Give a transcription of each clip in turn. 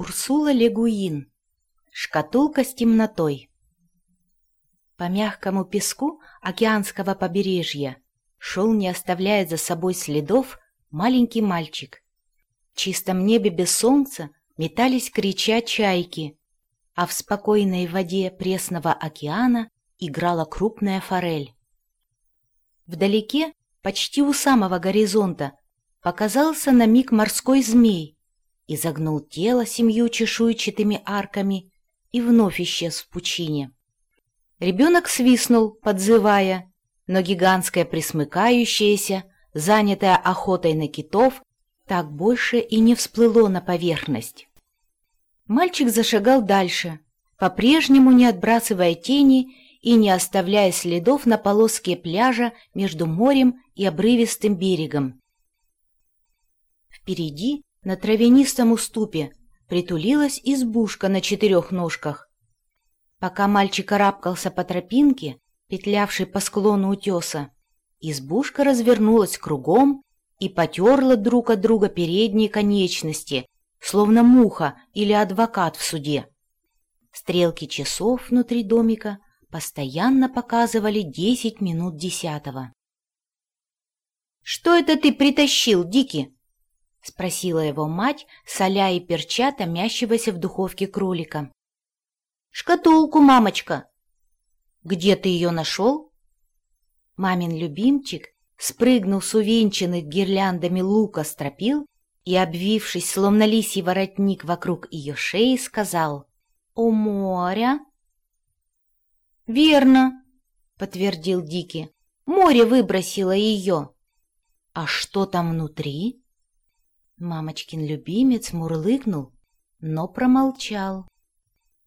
Урсула Легуин. Шкатулка с темнотой. По мягкому песку океанского побережья шел, не оставляя за собой следов, маленький мальчик. В чистом небе без солнца метались крича чайки, а в спокойной воде пресного океана играла крупная форель. Вдалеке, почти у самого горизонта, показался на миг морской змей, изогнул тело семью чешуйчатыми арками и вновь исчез в пучине. Ребенок свистнул, подзывая, но гигантское присмыкающееся, занятое охотой на китов, так больше и не всплыло на поверхность. Мальчик зашагал дальше, по-прежнему не отбрасывая тени и не оставляя следов на полоске пляжа между морем и обрывистым берегом. Впереди на травянистом уступе притулилась избушка на четырех ножках. Пока мальчик карабкался по тропинке, петлявшей по склону утеса, избушка развернулась кругом и потерла друг от друга передние конечности, словно муха или адвокат в суде. Стрелки часов внутри домика постоянно показывали десять минут десятого. «Что это ты притащил, Дики?» — спросила его мать, соля и перча томящегося в духовке кролика. «Шкатулку, мамочка!» «Где ты ее нашел?» Мамин любимчик спрыгнул с увенчанных гирляндами лука стропил и, обвившись, словно лисий воротник вокруг ее шеи, сказал «У моря?» «Верно», — подтвердил Дики. «Море выбросило ее». «А что там внутри?» Мамочкин любимец мурлыкнул, но промолчал.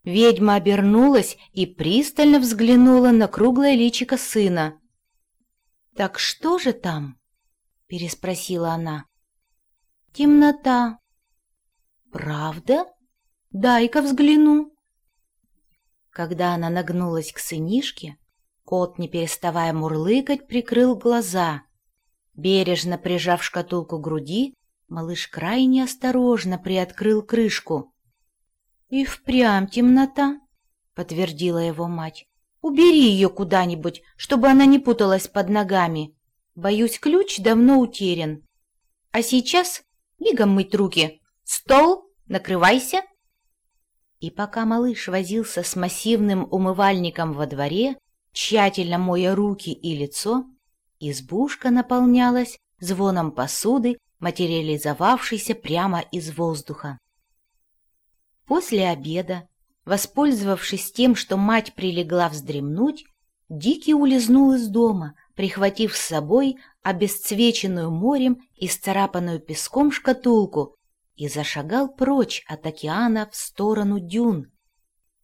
Ведьма обернулась и пристально взглянула на круглое личико сына. «Так что же там?» — переспросила она. «Темнота». «Правда? Дай-ка взгляну». Когда она нагнулась к сынишке, кот, не переставая мурлыкать, прикрыл глаза. Бережно прижав шкатулку к груди, Малыш крайне осторожно приоткрыл крышку. «И впрямь темнота», — подтвердила его мать. «Убери ее куда-нибудь, чтобы она не путалась под ногами. Боюсь, ключ давно утерян. А сейчас мигом мыть руки. Стол, накрывайся». И пока малыш возился с массивным умывальником во дворе, тщательно моя руки и лицо, избушка наполнялась звоном посуды материализовавшийся прямо из воздуха. После обеда, воспользовавшись тем, что мать прилегла вздремнуть, Дикий улизнул из дома, прихватив с собой обесцвеченную морем и сцарапанную песком шкатулку, и зашагал прочь от океана в сторону дюн.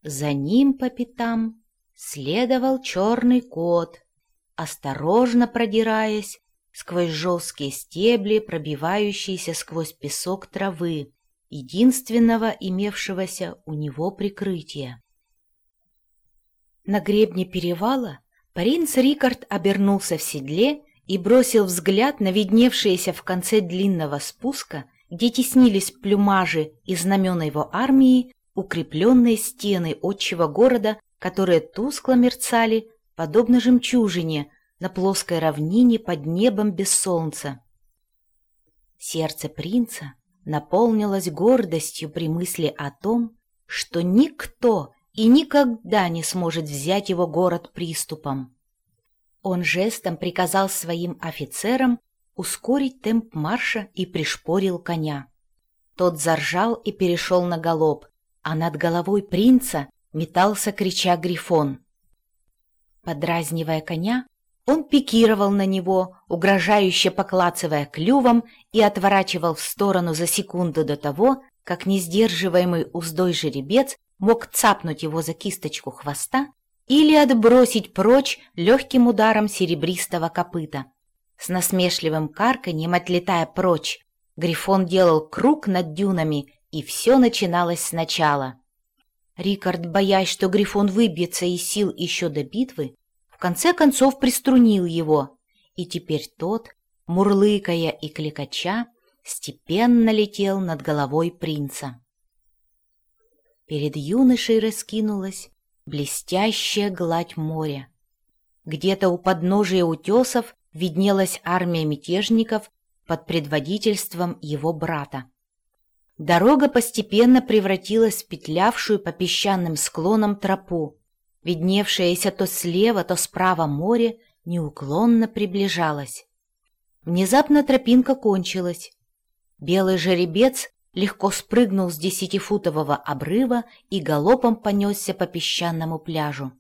За ним по пятам следовал черный кот, осторожно продираясь сквозь жесткие стебли, пробивающиеся сквозь песок травы, единственного имевшегося у него прикрытия. На гребне перевала принц Рикард обернулся в седле и бросил взгляд на видневшиеся в конце длинного спуска, где теснились плюмажи и знамена его армии, укрепленные стены отчего города, которые тускло мерцали, подобно жемчужине, на плоской равнине под небом без солнца. Сердце принца наполнилось гордостью при мысли о том, что никто и никогда не сможет взять его город приступом. Он жестом приказал своим офицерам ускорить темп марша и пришпорил коня. Тот заржал и перешел на галоп, а над головой принца метался, крича грифон. Подразнивая коня, он пикировал на него, угрожающе поклацывая клювом, и отворачивал в сторону за секунду до того, как несдерживаемый уздой жеребец мог цапнуть его за кисточку хвоста или отбросить прочь легким ударом серебристого копыта. С насмешливым карканьем отлетая прочь, Грифон делал круг над дюнами, и все начиналось сначала. Рикард, боясь, что Грифон выбьется из сил еще до битвы, в конце концов приструнил его, и теперь тот, мурлыкая и кликача, степенно летел над головой принца. Перед юношей раскинулась блестящая гладь моря. Где-то у подножия утесов виднелась армия мятежников под предводительством его брата. Дорога постепенно превратилась в петлявшую по песчаным склонам тропу. Видневшееся то слева, то справа море неуклонно приближалось. Внезапно тропинка кончилась. Белый жеребец легко спрыгнул с десятифутового обрыва и галопом понесся по песчаному пляжу.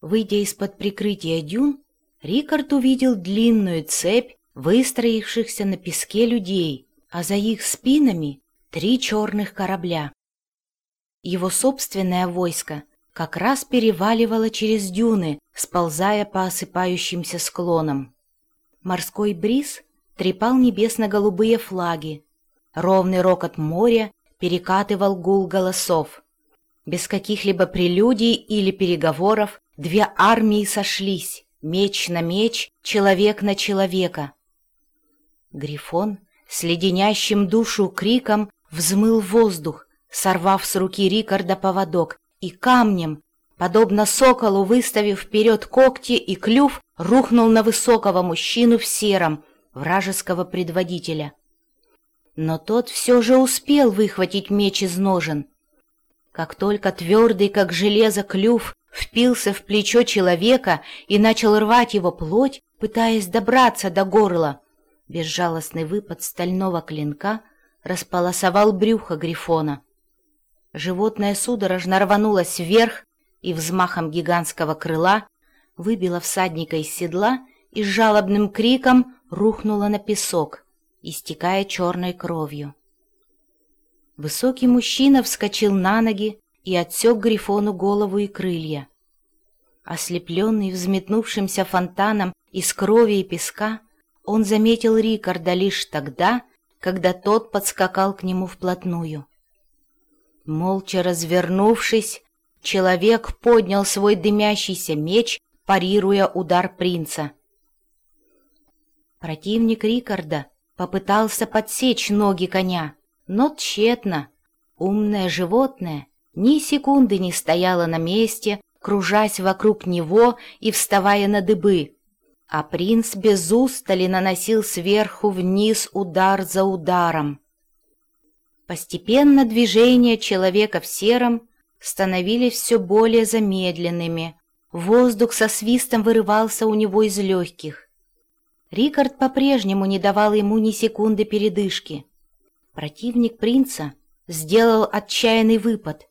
Выйдя из-под прикрытия дюн, Рикард увидел длинную цепь выстроившихся на песке людей, а за их спинами три черных корабля. Его собственное войско как раз переваливало через дюны, сползая по осыпающимся склонам. Морской бриз трепал небесно-голубые флаги, ровный рокот моря перекатывал гул голосов. Без каких-либо прелюдий или переговоров две армии сошлись, меч на меч, человек на человека. Грифон с леденящим душу криком взмыл воздух, сорвав с руки Рикарда поводок, и камнем, подобно соколу, выставив вперед когти и клюв, рухнул на высокого мужчину в сером, вражеского предводителя. Но тот все же успел выхватить меч из ножен. Как только твердый, как железо, клюв впился в плечо человека и начал рвать его плоть, пытаясь добраться до горла, Безжалостный выпад стального клинка располосовал брюхо Грифона. Животное судорожно рванулось вверх и взмахом гигантского крыла выбило всадника из седла и с жалобным криком рухнуло на песок, истекая черной кровью. Высокий мужчина вскочил на ноги и отсек Грифону голову и крылья. Ослепленный взметнувшимся фонтаном из крови и песка, он заметил Рикарда лишь тогда, когда тот подскакал к нему вплотную. Молча развернувшись, человек поднял свой дымящийся меч, парируя удар принца. Противник Рикарда попытался подсечь ноги коня, но тщетно. Умное животное ни секунды не стояло на месте, кружась вокруг него и вставая на дыбы а принц без устали наносил сверху вниз удар за ударом. Постепенно движения человека в сером становились все более замедленными, воздух со свистом вырывался у него из легких. Рикард по-прежнему не давал ему ни секунды передышки. Противник принца сделал отчаянный выпад,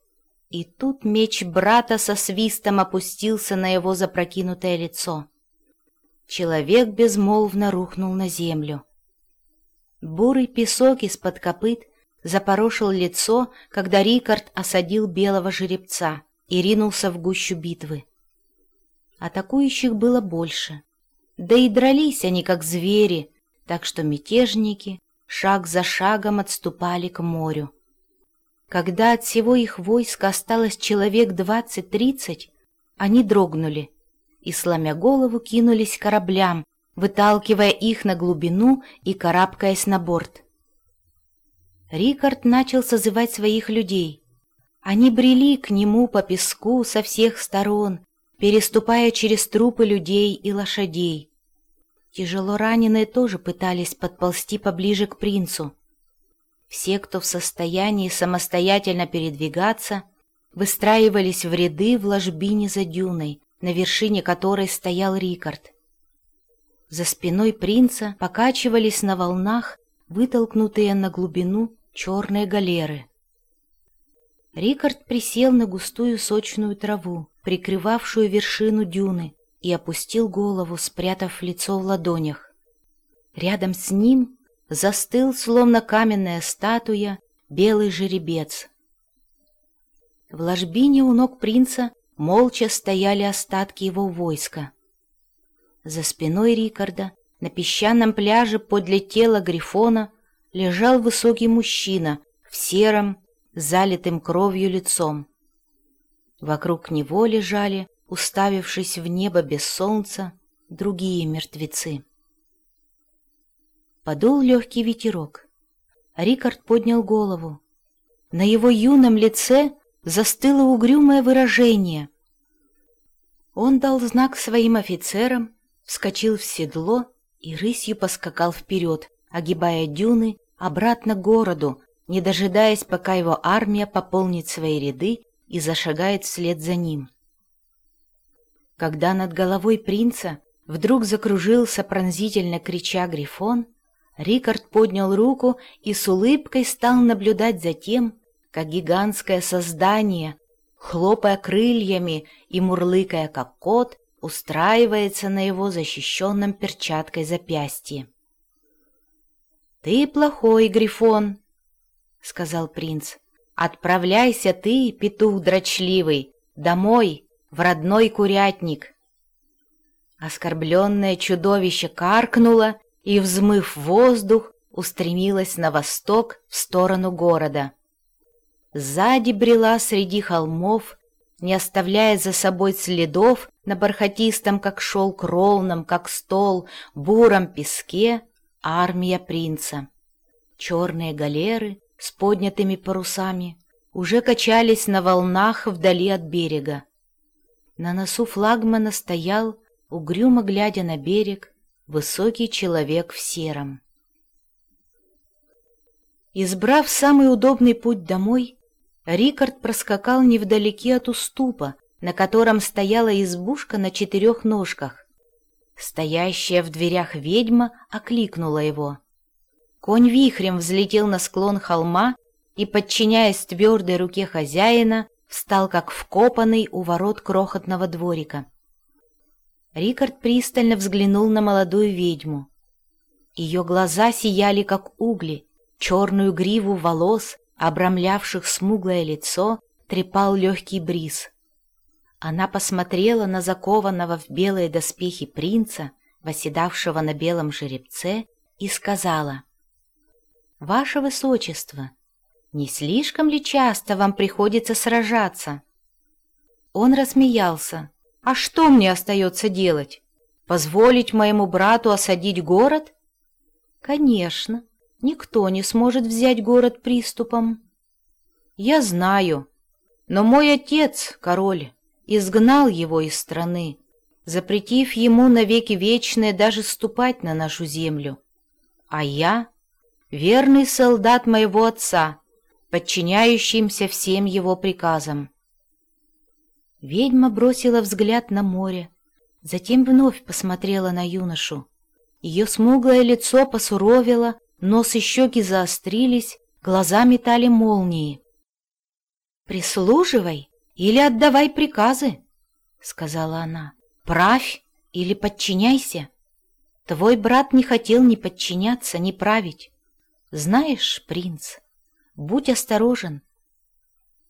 и тут меч брата со свистом опустился на его запрокинутое лицо. Человек безмолвно рухнул на землю. Бурый песок из-под копыт запорошил лицо, когда Рикард осадил белого жеребца и ринулся в гущу битвы. Атакующих было больше. Да и дрались они, как звери, так что мятежники шаг за шагом отступали к морю. Когда от всего их войска осталось человек двадцать-тридцать, они дрогнули и, сломя голову, кинулись к кораблям, выталкивая их на глубину и карабкаясь на борт. Рикард начал созывать своих людей. Они брели к нему по песку со всех сторон, переступая через трупы людей и лошадей. Тяжело раненые тоже пытались подползти поближе к принцу. Все, кто в состоянии самостоятельно передвигаться, выстраивались в ряды в ложбине за дюной, на вершине которой стоял Рикард. За спиной принца покачивались на волнах вытолкнутые на глубину черные галеры. Рикард присел на густую сочную траву, прикрывавшую вершину дюны, и опустил голову, спрятав лицо в ладонях. Рядом с ним застыл, словно каменная статуя, белый жеребец. В ложбине у ног принца молча стояли остатки его войска. За спиной Рикарда на песчаном пляже подле тела Грифона лежал высокий мужчина в сером, залитым кровью лицом. Вокруг него лежали, уставившись в небо без солнца, другие мертвецы. Подул легкий ветерок. Рикард поднял голову. на его юном лице застыло угрюмое выражение. Он дал знак своим офицерам, вскочил в седло и рысью поскакал вперед, огибая дюны, обратно к городу, не дожидаясь, пока его армия пополнит свои ряды и зашагает вслед за ним. Когда над головой принца вдруг закружился пронзительно крича Грифон, Рикард поднял руку и с улыбкой стал наблюдать за тем, как гигантское создание, хлопая крыльями и мурлыкая как кот, устраивается на его защищенном перчаткой запястье. «Ты плохой, Грифон», — сказал принц. «Отправляйся ты, петух дрочливый, домой, в родной курятник. Оскорбленное чудовище каркнуло и, взмыв воздух, устремилось на восток в сторону города. Сзади брела среди холмов, не оставляя за собой следов на бархатистом, как шелк, ровном, как стол, буром песке, армия принца. Черные галеры с поднятыми парусами уже качались на волнах вдали от берега. На носу флагмана стоял, угрюмо глядя на берег, высокий человек в сером. Избрав самый удобный путь домой, Рикард проскакал невдалеке от уступа, на котором стояла избушка на четырех ножках. Стоящая в дверях ведьма окликнула его. Конь вихрем взлетел на склон холма и, подчиняясь твердой руке хозяина, встал как вкопанный у ворот крохотного дворика. Рикард пристально взглянул на молодую ведьму. Ее глаза сияли, как угли, черную гриву волос, обрамлявших смуглое лицо, трепал легкий бриз. Она посмотрела на закованного в белые доспехи принца, восседавшего на белом жеребце, и сказала, «Ваше Высочество, не слишком ли часто вам приходится сражаться?» Он рассмеялся. «А что мне остается делать? Позволить моему брату осадить город?» «Конечно, никто не сможет взять город приступом». «Я знаю, но мой отец, король, изгнал его из страны, запретив ему навеки вечное даже ступать на нашу землю. А я — верный солдат моего отца» подчиняющимся всем его приказам. Ведьма бросила взгляд на море, затем вновь посмотрела на юношу. Ее смуглое лицо посуровило, нос и щеки заострились, глаза метали молнии. «Прислуживай или отдавай приказы», — сказала она. «Правь или подчиняйся. Твой брат не хотел ни подчиняться, ни править. Знаешь, принц, Будь осторожен.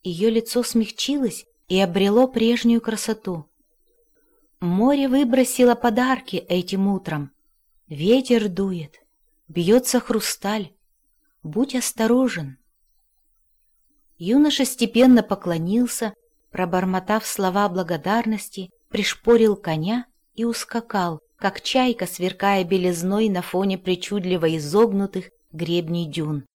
Ее лицо смягчилось и обрело прежнюю красоту. Море выбросило подарки этим утром. Ветер дует, бьется хрусталь. Будь осторожен. Юноша степенно поклонился, пробормотав слова благодарности, пришпорил коня и ускакал, как чайка, сверкая белизной на фоне причудливо изогнутых гребней дюн.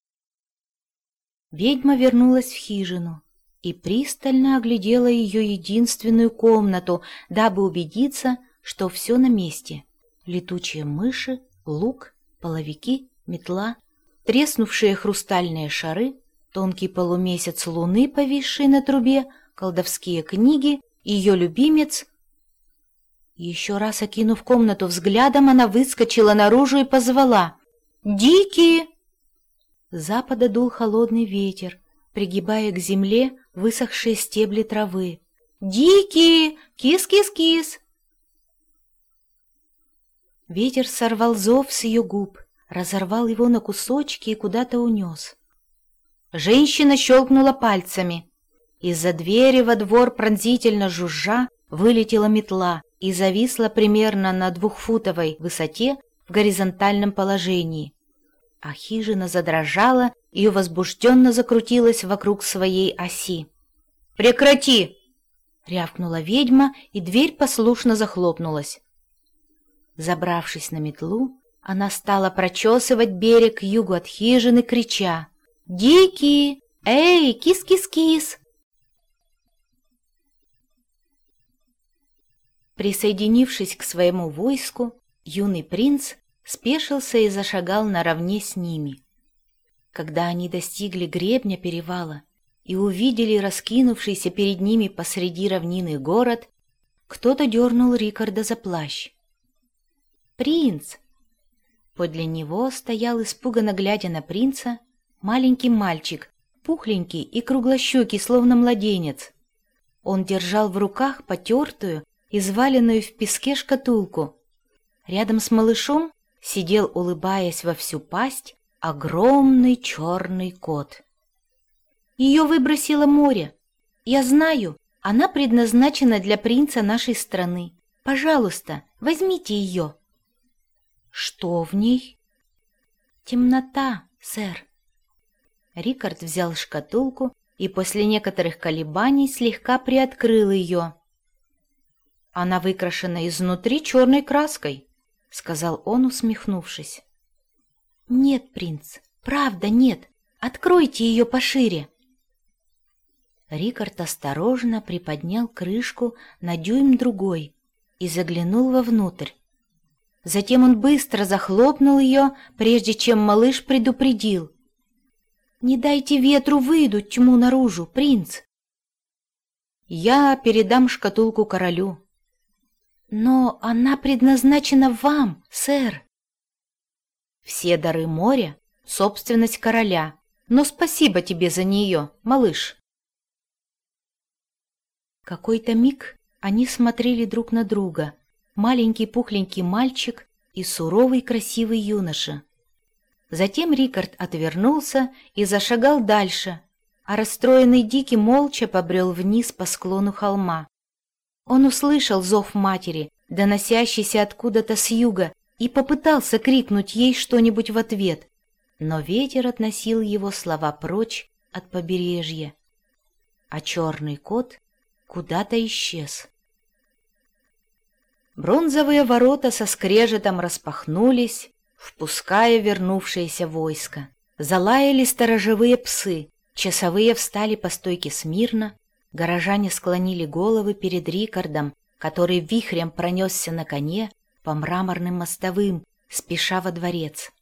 Ведьма вернулась в хижину и пристально оглядела ее единственную комнату, дабы убедиться, что все на месте. Летучие мыши, лук, половики, метла, треснувшие хрустальные шары, тонкий полумесяц луны, повисший на трубе, колдовские книги, ее любимец. Еще раз окинув комнату взглядом, она выскочила наружу и позвала «Дикие!» Запада дул холодный ветер, пригибая к земле высохшие стебли травы. «Дикие! Кис-кис-кис!» Ветер сорвал зов с ее губ, разорвал его на кусочки и куда-то унес. Женщина щелкнула пальцами. Из-за двери во двор пронзительно жужжа вылетела метла и зависла примерно на двухфутовой высоте в горизонтальном положении а хижина задрожала и возбужденно закрутилась вокруг своей оси. «Прекрати!» — рявкнула ведьма, и дверь послушно захлопнулась. Забравшись на метлу, она стала прочесывать берег югу от хижины, крича «Дикие! Эй, кис-кис-кис!» Присоединившись к своему войску, юный принц спешился и зашагал наравне с ними. Когда они достигли гребня перевала и увидели раскинувшийся перед ними посреди равнины город, кто-то дернул Рикарда за плащ. «Принц!» Подле него стоял, испуганно глядя на принца, маленький мальчик, пухленький и круглощекий, словно младенец. Он держал в руках потертую, изваленную в песке шкатулку. Рядом с малышом сидел, улыбаясь во всю пасть, огромный черный кот. Ее выбросило море. Я знаю, она предназначена для принца нашей страны. Пожалуйста, возьмите ее. Что в ней? Темнота, сэр. Рикард взял шкатулку и после некоторых колебаний слегка приоткрыл ее. «Она выкрашена изнутри черной краской», — сказал он, усмехнувшись. «Нет, принц, правда нет. Откройте ее пошире». Рикард осторожно приподнял крышку на дюйм другой и заглянул вовнутрь. Затем он быстро захлопнул ее, прежде чем малыш предупредил. «Не дайте ветру выйдуть тьму наружу, принц!» «Я передам шкатулку королю», «Но она предназначена вам, сэр!» «Все дары моря — собственность короля, но спасибо тебе за нее, малыш!» Какой-то миг они смотрели друг на друга, маленький пухленький мальчик и суровый красивый юноша. Затем Рикард отвернулся и зашагал дальше, а расстроенный Дики молча побрел вниз по склону холма. Он услышал зов матери, доносящийся откуда-то с юга, и попытался крикнуть ей что-нибудь в ответ, но ветер относил его слова прочь от побережья, а черный кот куда-то исчез. Бронзовые ворота со скрежетом распахнулись, впуская вернувшееся войско. Залаяли сторожевые псы, часовые встали по стойке смирно, Горожане склонили головы перед Рикардом, который вихрем пронесся на коне по мраморным мостовым, спеша во дворец.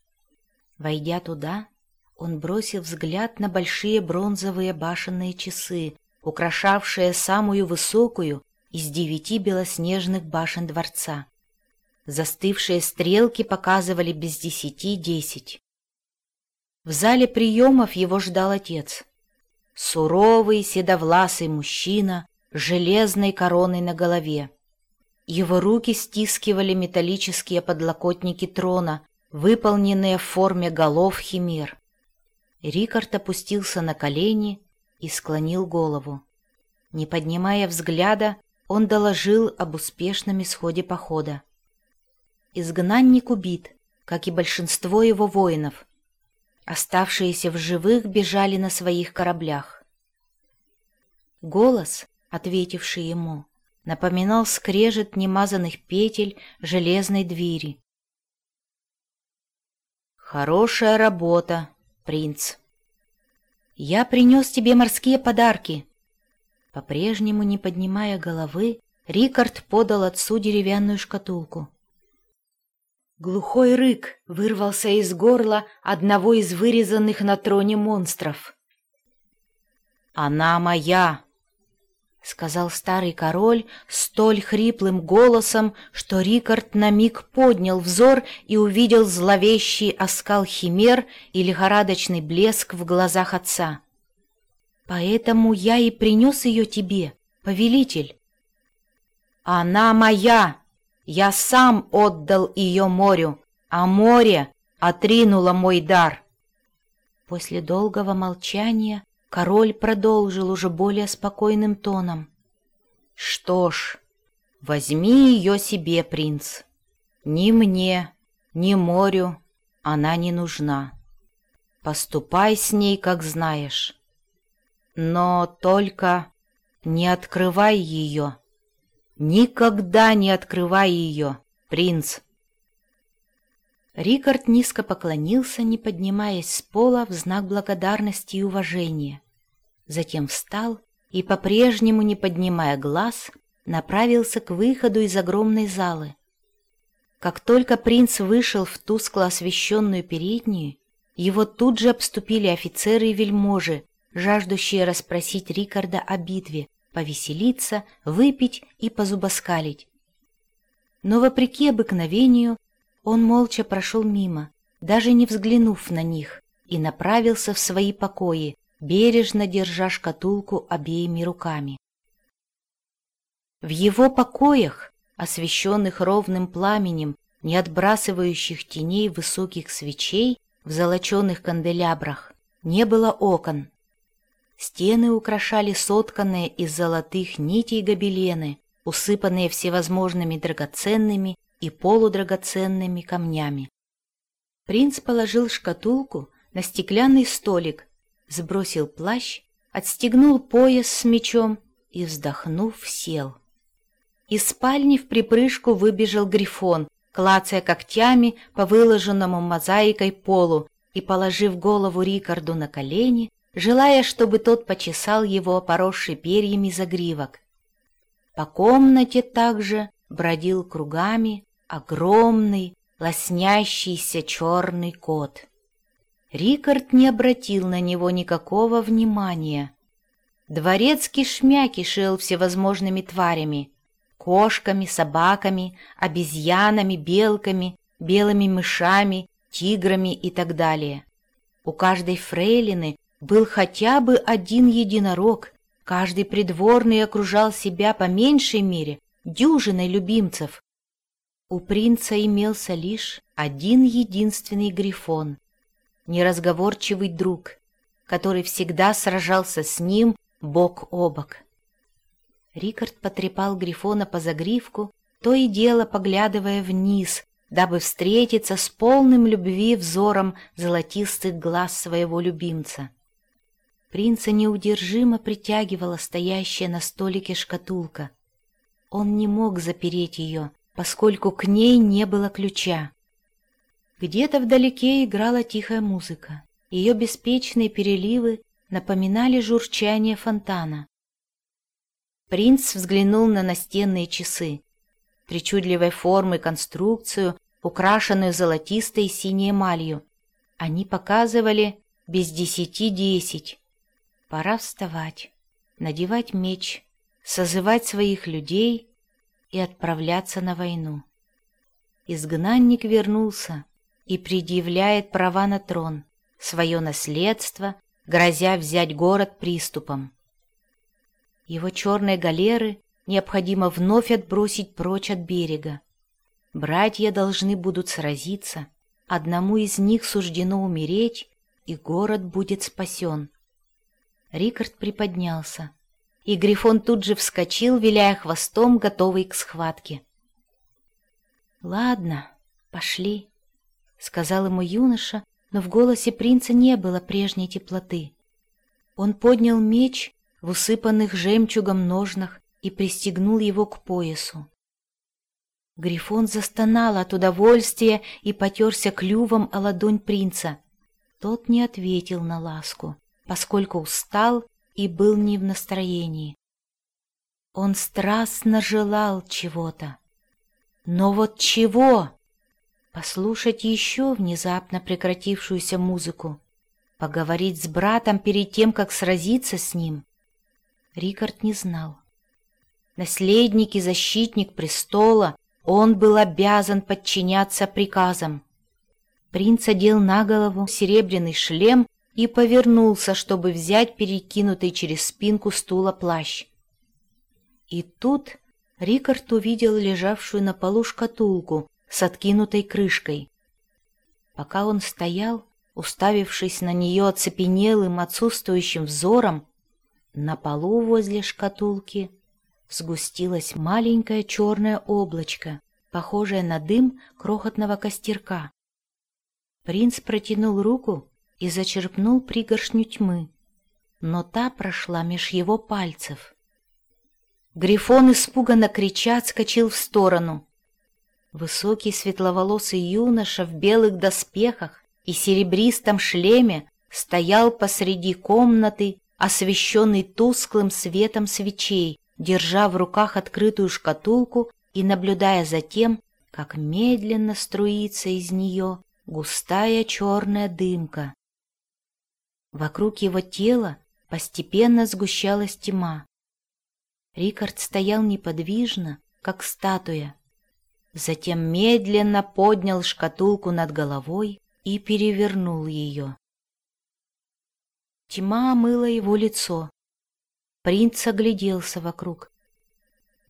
Войдя туда, он бросил взгляд на большие бронзовые башенные часы, украшавшие самую высокую из девяти белоснежных башен дворца. Застывшие стрелки показывали без десяти десять. В зале приемов его ждал отец. Суровый седовласый мужчина с железной короной на голове. Его руки стискивали металлические подлокотники трона, выполненные в форме голов химер. Рикард опустился на колени и склонил голову. Не поднимая взгляда, он доложил об успешном исходе похода. Изгнанник убит, как и большинство его воинов, Оставшиеся в живых бежали на своих кораблях. Голос, ответивший ему, напоминал скрежет немазанных петель железной двери. «Хорошая работа, принц. Я принес тебе морские подарки». По-прежнему, не поднимая головы, Рикард подал отцу деревянную шкатулку. Глухой рык вырвался из горла одного из вырезанных на троне монстров. «Она моя!» — сказал старый король столь хриплым голосом, что Рикард на миг поднял взор и увидел зловещий оскал химер и лихорадочный блеск в глазах отца. «Поэтому я и принес ее тебе, повелитель». «Она моя!» Я сам отдал ее морю, а море отринуло мой дар. После долгого молчания король продолжил уже более спокойным тоном. «Что ж, возьми ее себе, принц. Ни мне, ни морю она не нужна. Поступай с ней, как знаешь. Но только не открывай ее». Никогда не открывай ее, принц!» Рикард низко поклонился, не поднимаясь с пола в знак благодарности и уважения. затем встал и, по-прежнему не поднимая глаз, направился к выходу из огромной залы. Как только принц вышел в тускло освещенную переднюю, его тут же обступили офицеры и вельможи, жаждущие расспросить Рикарда о битве, повеселиться, выпить и позубоскалить. Но, вопреки обыкновению, он молча прошел мимо, даже не взглянув на них, и направился в свои покои, бережно держа шкатулку обеими руками. В его покоях, освещенных ровным пламенем, не отбрасывающих теней высоких свечей в золоченых канделябрах, не было окон. Стены украшали сотканные из золотых нитей гобелены, усыпанные всевозможными драгоценными и полудрагоценными камнями. Принц положил шкатулку на стеклянный столик, сбросил плащ, отстегнул пояс с мечом и, вздохнув, сел. Из спальни в припрыжку выбежал грифон, клацая когтями по выложенному мозаикой полу и положив голову Рикарду на колени, желая, чтобы тот почесал его поросший перьями загривок. По комнате также бродил кругами огромный, лоснящийся черный кот. Рикард не обратил на него никакого внимания. Дворецкий шмя кишел всевозможными тварями, кошками, собаками, обезьянами, белками, белыми мышами, тиграми и так далее. У каждой фрейлины был хотя бы один единорог, каждый придворный окружал себя по меньшей мере дюжиной любимцев. У принца имелся лишь один единственный грифон, неразговорчивый друг, который всегда сражался с ним бок о бок. Рикард потрепал Грифона по загривку, то и дело поглядывая вниз, дабы встретиться с полным любви взором золотистых глаз своего любимца. Принца неудержимо притягивала стоящая на столике шкатулка. Он не мог запереть ее, поскольку к ней не было ключа. Где-то вдалеке играла тихая музыка. Ее беспечные переливы напоминали журчание фонтана. Принц взглянул на настенные часы, причудливой формы конструкцию, украшенную золотистой синей эмалью. Они показывали без десяти десять. Пора вставать, надевать меч, созывать своих людей и отправляться на войну. Изгнанник вернулся и предъявляет права на трон, свое наследство, грозя взять город приступом. Его черные галеры необходимо вновь отбросить прочь от берега. Братья должны будут сразиться, одному из них суждено умереть, и город будет спасен. Рикард приподнялся, и Грифон тут же вскочил, виляя хвостом, готовый к схватке. «Ладно, пошли», — сказал ему юноша, но в голосе принца не было прежней теплоты. Он поднял меч в усыпанных жемчугом ножнах и пристегнул его к поясу. Грифон застонал от удовольствия и потерся клювом о ладонь принца. Тот не ответил на ласку, поскольку устал и был не в настроении. Он страстно желал чего-то. Но вот чего? Послушать еще внезапно прекратившуюся музыку, поговорить с братом перед тем, как сразиться с ним. Рикард не знал. Наследник и защитник престола, он был обязан подчиняться приказам. Принц одел на голову серебряный шлем и повернулся, чтобы взять перекинутый через спинку стула плащ. И тут Рикард увидел лежавшую на полу шкатулку с откинутой крышкой. Пока он стоял, уставившись на нее оцепенелым, отсутствующим взором, на полу возле шкатулки сгустилось маленькое черное облачко, похожее на дым крохотного костерка. Принц протянул руку и зачерпнул пригоршню тьмы, но та прошла меж его пальцев. Грифон испуганно крича отскочил в сторону. Высокий светловолосый юноша в белых доспехах и серебристом шлеме стоял посреди комнаты освещенный тусклым светом свечей, держа в руках открытую шкатулку и наблюдая за тем, как медленно струится из нее густая черная дымка. Вокруг его тела постепенно сгущалась тьма. Рикард стоял неподвижно, как статуя. Затем медленно поднял шкатулку над головой и перевернул ее. Тьма омыла его лицо. Принц огляделся вокруг.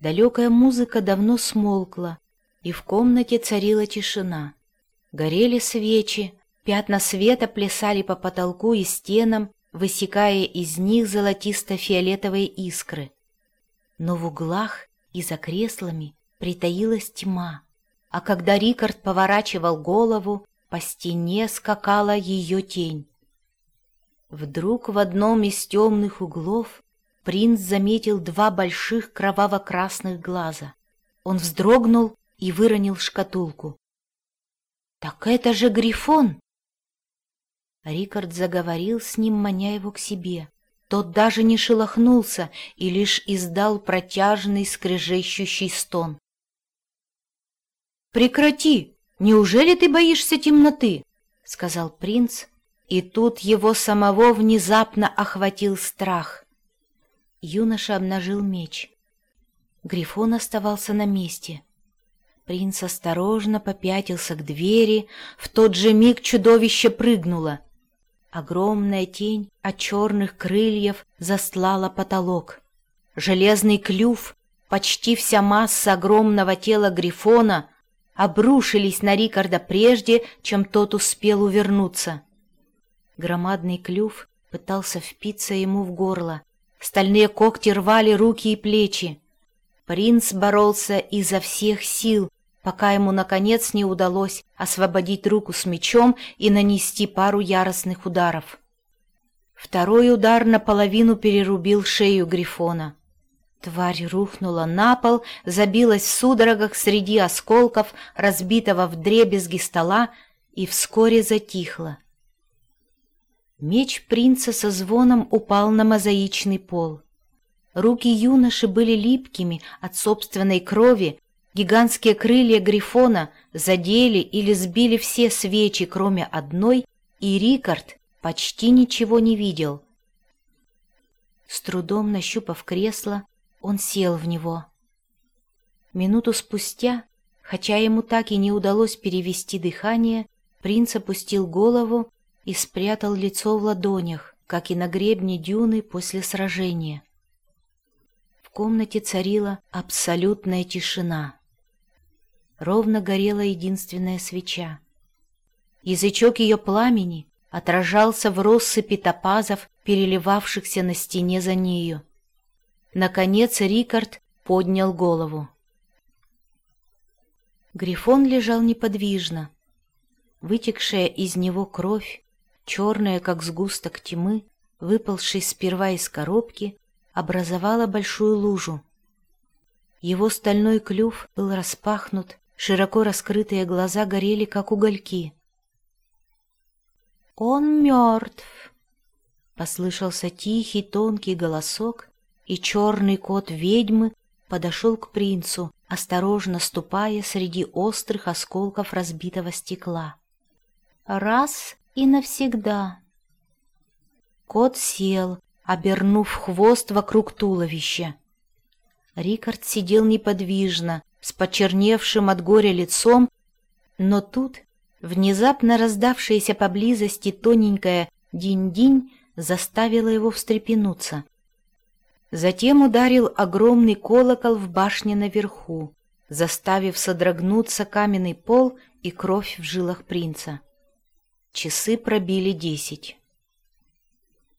Далекая музыка давно смолкла, и в комнате царила тишина. Горели свечи, пятна света плясали по потолку и стенам, высекая из них золотисто-фиолетовые искры. Но в углах и за креслами притаилась тьма, а когда Рикард поворачивал голову, по стене скакала ее тень. Вдруг в одном из темных углов принц заметил два больших кроваво-красных глаза. Он вздрогнул и выронил шкатулку. «Так это же Грифон!» Рикард заговорил с ним, маня его к себе. Тот даже не шелохнулся и лишь издал протяжный скрежещущий стон. «Прекрати! Неужели ты боишься темноты?» — сказал принц, и тут его самого внезапно охватил страх. Юноша обнажил меч. Грифон оставался на месте. Принц осторожно попятился к двери, в тот же миг чудовище прыгнуло. Огромная тень от черных крыльев застлала потолок. Железный клюв, почти вся масса огромного тела Грифона обрушились на Рикарда прежде, чем тот успел увернуться. Громадный клюв пытался впиться ему в горло. Стальные когти рвали руки и плечи. Принц боролся изо всех сил, пока ему, наконец, не удалось освободить руку с мечом и нанести пару яростных ударов. Второй удар наполовину перерубил шею Грифона. Тварь рухнула на пол, забилась в судорогах среди осколков разбитого вдребезги стола и вскоре затихла. Меч принца со звоном упал на мозаичный пол. Руки юноши были липкими от собственной крови, гигантские крылья Грифона задели или сбили все свечи, кроме одной, и Рикард почти ничего не видел. С трудом нащупав кресло, он сел в него. Минуту спустя, хотя ему так и не удалось перевести дыхание, принц опустил голову и спрятал лицо в ладонях, как и на гребне дюны после сражения. В комнате царила абсолютная тишина. Ровно горела единственная свеча. Язычок ее пламени отражался в россыпи топазов, переливавшихся на стене за нею. Наконец Рикард поднял голову. Грифон лежал неподвижно. Вытекшая из него кровь черная, как сгусток тьмы, выпалший сперва из коробки, образовала большую лужу. Его стальной клюв был распахнут, широко раскрытые глаза горели, как угольки. «Он мертв!» — послышался тихий тонкий голосок, и черный кот ведьмы подошел к принцу, осторожно ступая среди острых осколков разбитого стекла. «Раз и навсегда. Кот сел, обернув хвост вокруг туловища. Рикард сидел неподвижно, с почерневшим от горя лицом, но тут внезапно раздавшаяся поблизости тоненькая «динь-динь» заставила его встрепенуться. Затем ударил огромный колокол в башне наверху, заставив содрогнуться каменный пол и кровь в жилах принца. Часы пробили десять.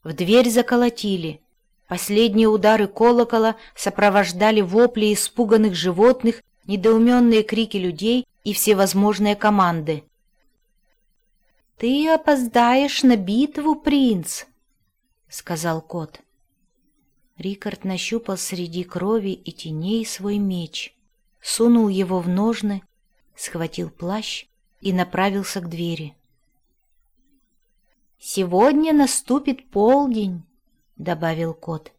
В дверь заколотили. Последние удары колокола сопровождали вопли испуганных животных, недоуменные крики людей и всевозможные команды. «Ты опоздаешь на битву, принц!» — сказал кот. Рикард нащупал среди крови и теней свой меч, сунул его в ножны, схватил плащ и направился к двери. Сегодня наступит полдень, добавил кот,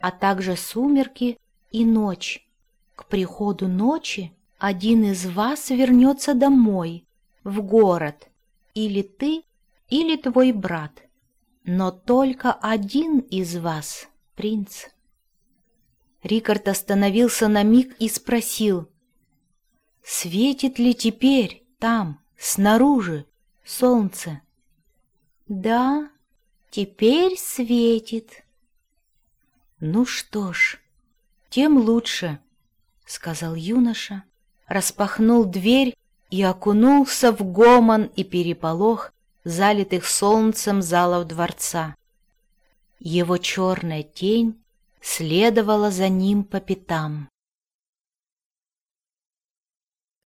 а также сумерки и ночь. К приходу ночи один из вас вернется домой, в город, или ты, или твой брат, но только один из вас, принц. Рикард остановился на миг и спросил, «Светит ли теперь там, снаружи, солнце?» «Да, теперь светит». «Ну что ж, тем лучше», — сказал юноша, распахнул дверь и окунулся в гомон и переполох, залитых солнцем залов дворца. Его черная тень следовала за ним по пятам.